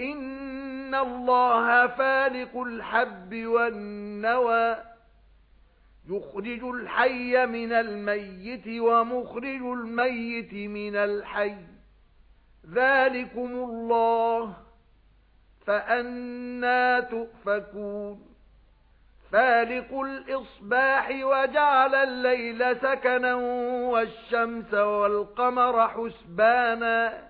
إِنَّ اللَّهَ فَالِقُ الْحَبِّ وَالنَّوَى يُخْرِجُ الْحَيَّ مِنَ الْمَيِّتِ وَمُخْرِجُ الْمَيِّتِ مِنَ الْحَيِّ ذَلِكُمُ اللَّهُ فَأَنَّى تُؤْفَكُونَ فَالِقُ الْإِصْبَاحِ وَجَعَلَ اللَّيْلَ سَكَنًا وَالشَّمْسَ وَالْقَمَرَ حُسْبَانًا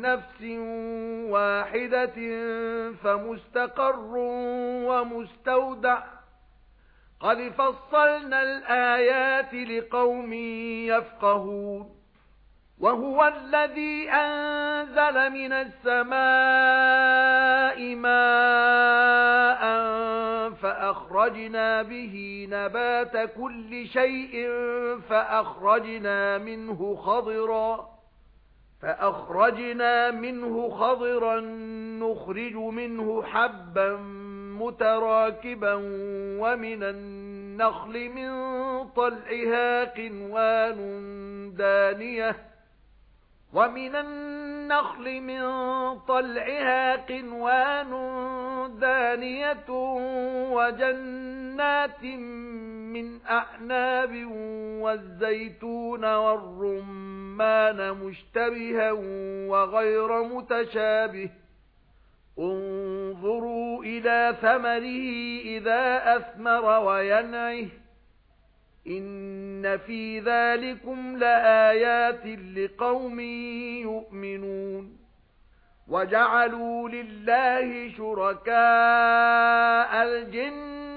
نَّفْسٍ وَاحِدَةٍ فَمُسْتَقَرٌّ وَمُسْتَوْدَعٌ. قَدْ فَصَّلْنَا الْآيَاتِ لِقَوْمٍ يَفْقَهُونَ. وَهُوَ الَّذِي أَنزَلَ مِنَ السَّمَاءِ مَاءً فَأَخْرَجْنَا بِهِ نَبَاتَ كُلِّ شَيْءٍ فَأَخْرَجْنَا مِنْهُ خَضِرًا. فَأَخْرَجْنَا مِنْهُ خَضِرًا نُخْرِجُ مِنْهُ حَبًّا مُتَرَاكِبًا وَمِنَ النَّخْلِ مِنْ طَلْعِهَا قِنْوَانٌ دَانِيَةٌ وَمِنَ النَّخْلِ مِنْ طَلْعِهَا قِنْوَانٌ دَانِيَةٌ وَجَنَّاتٍ مِنْ أَعْنَابٍ وَالزَّيْتُونَ وَالرُّمَّانَ مُشْتَبِهًا وَغَيْرَ مُتَشَابِهٍ انظُرُوا إِلَى ثَمَرِهِ إِذَا أَثْمَرَ وَيَنْعِهِ إِنَّ فِي ذَلِكُمْ لَآيَاتٍ لِقَوْمٍ يُؤْمِنُونَ وَجَعَلُوا لِلَّهِ شُرَكَاءَ الْجِنَّ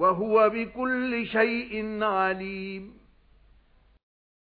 وَهُوَ بِكُلِّ شَيْءٍ عَلِيمٌ.